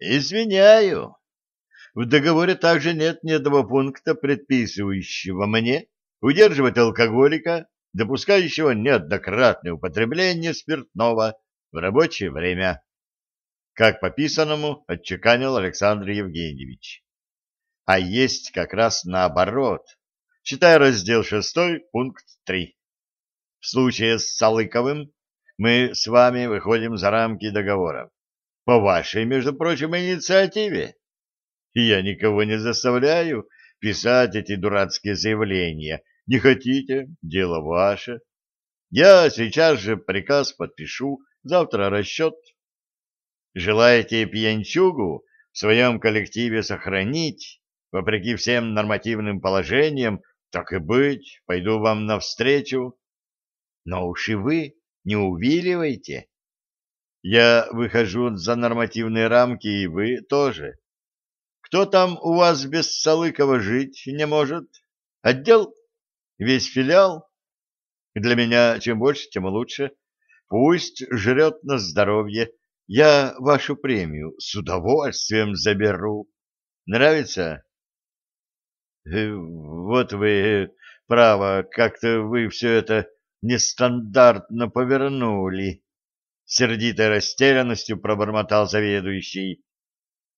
Извиняю. В договоре также нет ни одного пункта, предписывающего мне удерживать алкоголика, допускающего неоднократное употребление спиртного в рабочее время. Как по писанному отчеканил Александр Евгеньевич. А есть как раз наоборот. Читай раздел 6, пункт 3. В случае с Салыковым мы с вами выходим за рамки договора. По вашей, между прочим, инициативе. И я никого не заставляю писать эти дурацкие заявления. Не хотите — дело ваше. Я сейчас же приказ подпишу, завтра расчет. Желаете пьянчугу в своем коллективе сохранить, вопреки всем нормативным положениям, так и быть, пойду вам навстречу. Но уж и вы не увиливайте. Я выхожу за нормативные рамки, и вы тоже. Кто там у вас без Салыкова жить не может? Отдел? Весь филиал? Для меня чем больше, тем лучше. Пусть жрет на здоровье. Я вашу премию с удовольствием заберу. Нравится? Э, вот вы, э, право, как-то вы все это нестандартно повернули. Сердитой растерянностью пробормотал заведующий.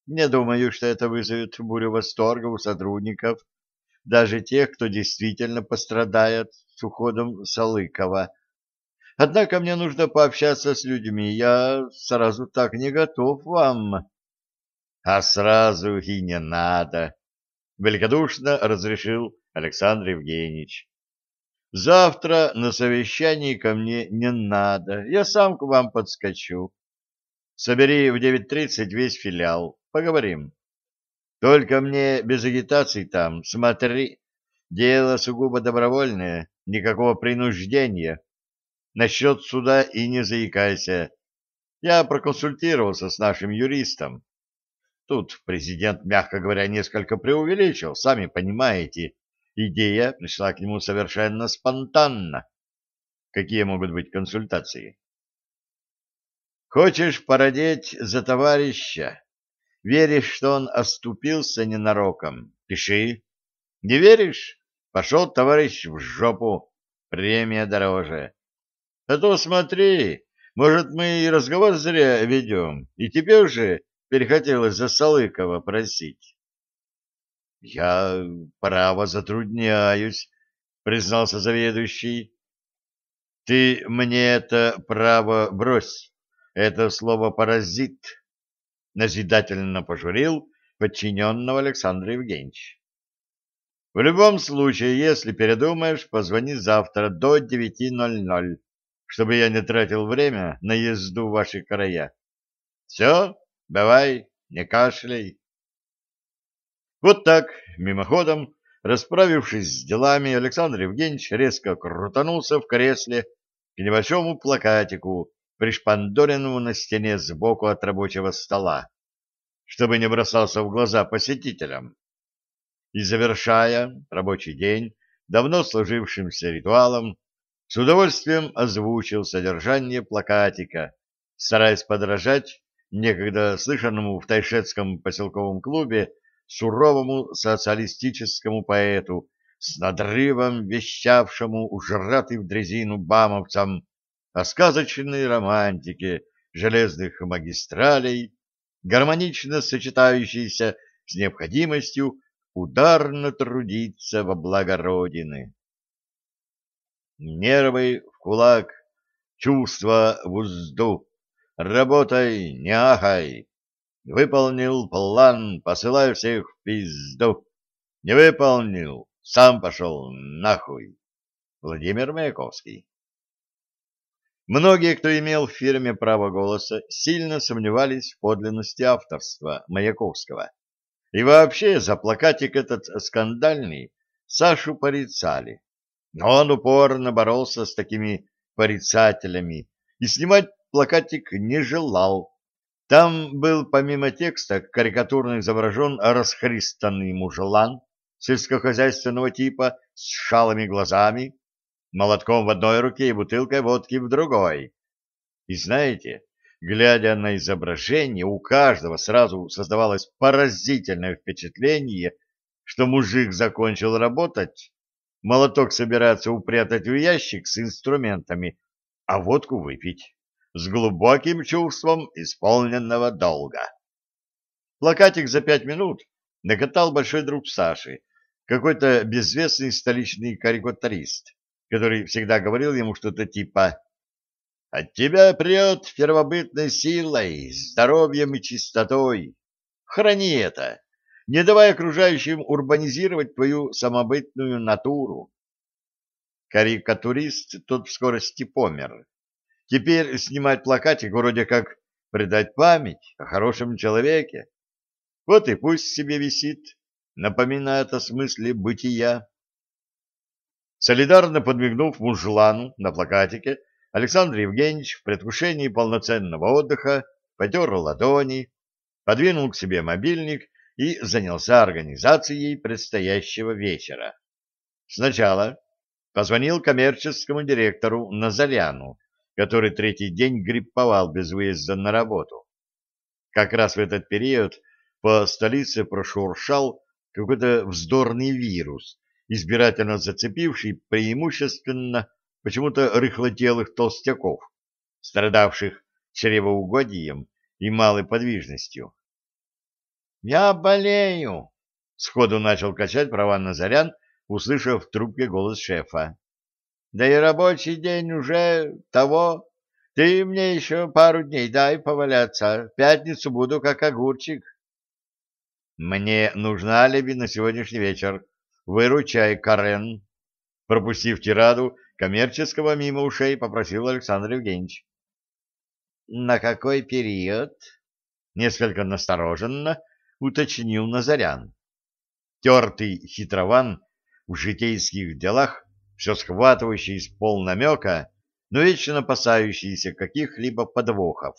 Не думаю, что это вызовет бурю восторга у сотрудников, даже тех, кто действительно пострадает с уходом Салыкова. Однако мне нужно пообщаться с людьми, я сразу так не готов вам. А сразу и не надо, — великодушно разрешил Александр Евгеньевич. Завтра на совещании ко мне не надо, я сам к вам подскочу. Собери в 9.30 весь филиал, поговорим. Только мне без агитации там, смотри, дело сугубо добровольное, никакого принуждения. Насчет суда и не заикайся. Я проконсультировался с нашим юристом. Тут президент, мягко говоря, несколько преувеличил, сами понимаете, Идея пришла к нему совершенно спонтанно. Какие могут быть консультации? Хочешь породеть за товарища? Веришь, что он оступился ненароком? Пиши. Не веришь? Пошел товарищ в жопу. Премия дороже. А то смотри, может, мы и разговор зря ведем, и тебе уже перехотелось за Салыкова просить. — Я, право, затрудняюсь, — признался заведующий. — Ты мне это право брось. Это слово «паразит», — назидательно пожурил подчиненного Александра Евгеньевича. В любом случае, если передумаешь, позвони завтра до 9.00, чтобы я не тратил время на езду в ваши края. Все, давай, не кашляй. Вот так, мимоходом, расправившись с делами, Александр Евгеньевич резко крутанулся в кресле к небольшому плакатику, пришпандоренному на стене сбоку от рабочего стола, чтобы не бросался в глаза посетителям. И, завершая рабочий день давно сложившимся ритуалом, с удовольствием озвучил содержание плакатика, стараясь подражать некогда слышанному в Тайшетском поселковом клубе суровому социалистическому поэту, с надрывом вещавшему ужратый в дрезину бамовцам о сказочной романтике железных магистралей, гармонично сочетающейся с необходимостью ударно трудиться во благо Родины. Нервы в кулак, чувства в узду, работай, не ахай, Выполнил план, посылаю всех в пизду. Не выполнил, сам пошел нахуй. Владимир Маяковский. Многие, кто имел в фирме право голоса, сильно сомневались в подлинности авторства Маяковского. И вообще за плакатик этот скандальный Сашу порицали. Но он упорно боролся с такими порицателями и снимать плакатик не желал, там был помимо текста карикатурно изображен расхристанный мужлан сельскохозяйственного типа с шалыми глазами, молотком в одной руке и бутылкой водки в другой. И знаете, Глядя на изображение, у каждого сразу создавалось поразительное впечатление, что мужик закончил работать, молоток собирается упрятать в ящик с инструментами, а водку выпить с глубоким чувством исполненного долга. Плакатик за пять минут накатал большой друг Саши, какой-то безвестный столичный карикатурист, который всегда говорил ему что-то типа «От тебя прет первобытной силой, здоровьем и чистотой. Храни это, не давай окружающим урбанизировать твою самобытную натуру». Карикатурист тот в скорости помер. Теперь снимать плакатик вроде как предать память о хорошем человеке. Вот и пусть себе висит, напоминает о смысле бытия. Солидарно подмигнув мужлану на плакатике, Александр Евгеньевич в предвкушении полноценного отдыха потер ладони, подвинул к себе мобильник и занялся организацией предстоящего вечера. Сначала позвонил коммерческому директору Назаряну, который третий день грипповал без выезда на работу. Как раз в этот период по столице прошуршал какой-то вздорный вирус, избирательно зацепивший преимущественно почему-то рыхлотелых толстяков, страдавших чревоугодием и малой подвижностью. «Я болею!» — сходу начал качать права Назарян, услышав в трубке голос шефа. «Да и рабочий день уже того. Ты мне еще пару дней дай поваляться. В пятницу буду как огурчик». Мне нужна алиби на сегодняшний вечер. Выручай, Карен. Пропустив тираду коммерческого мимо ушей, попросил Александр Евгеньевич. На какой период? Несколько настороженно уточнил Назарян. Тертый хитрован в житейских делах, все схватывающий из полнамека, но вечно опасающийся каких-либо подвохов.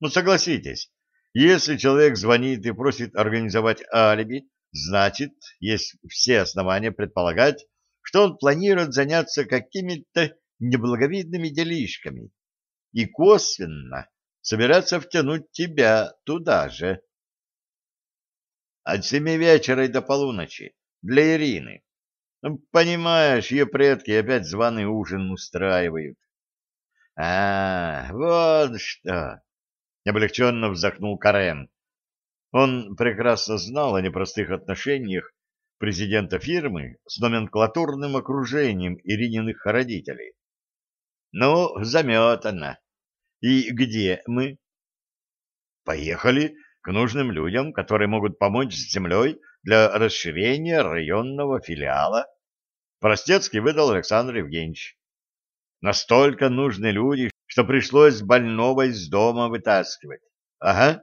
Ну, согласитесь, если человек звонит и просит организовать алиби, значит, есть все основания предполагать, что он планирует заняться какими-то неблаговидными делишками и косвенно собирается втянуть тебя туда же. От семи вечера и до полуночи для Ирины. Ну, понимаешь, ее предки опять званый ужин устраивают. А, вот что. Облегченно вздохнул Карен. Он прекрасно знал о непростых отношениях президента фирмы с номенклатурным окружением Ирининых родителей. Ну, заметано. И где мы? Поехали к нужным людям, которые могут помочь с землей для расширения районного филиала. Простецкий выдал Александр Евгеньевич. Настолько нужны люди, что пришлось больного из дома вытаскивать. Ага.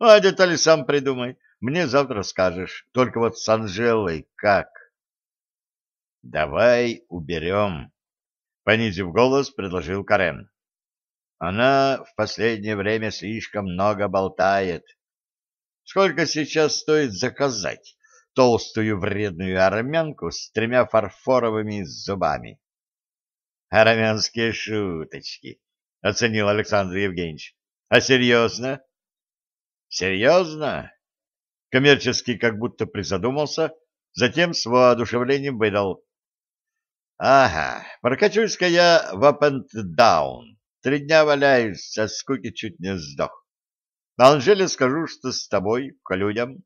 Ну, а детали сам придумай. Мне завтра скажешь. Только вот с Анжелой как? Давай уберем. Понизив голос, предложил Карен. Она в последнее время слишком много болтает. Сколько сейчас стоит заказать толстую вредную армянку с тремя фарфоровыми зубами? Армянские шуточки, — оценил Александр Евгеньевич. — А серьезно? — Серьезно? Коммерческий как будто призадумался, затем с воодушевлением выдал. — Ага, прокачусь-ка я в up-and-down. Три дня валяюсь, со скуки чуть не сдох. Анжеле скажу, что с тобой, к людям.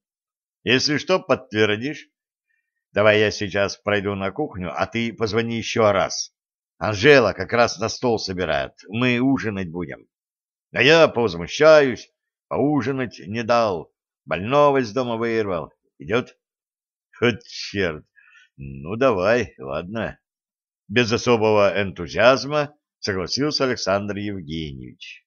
Если что, подтвердишь. Давай я сейчас пройду на кухню, а ты позвони еще раз. Анжела как раз на стол собирает. Мы ужинать будем. А я повозмущаюсь. Поужинать не дал. Больного из дома вырвал. Идет? Вот черт. Ну, давай, ладно. Без особого энтузиазма согласился Александр Евгеньевич.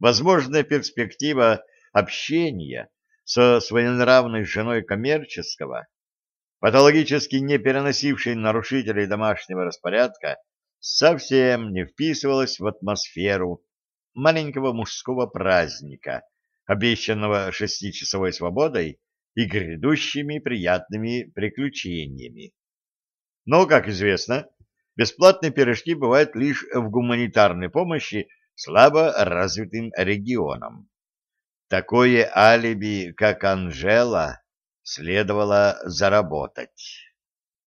Возможная перспектива общения со своенравной женой коммерческого, патологически не переносившей нарушителей домашнего распорядка, совсем не вписывалась в атмосферу маленького мужского праздника, обещанного шестичасовой свободой и грядущими приятными приключениями. Но, как известно, бесплатные пирожки бывают лишь в гуманитарной помощи слабо развитым регионам. Такое алиби, как Анжела, следовало заработать.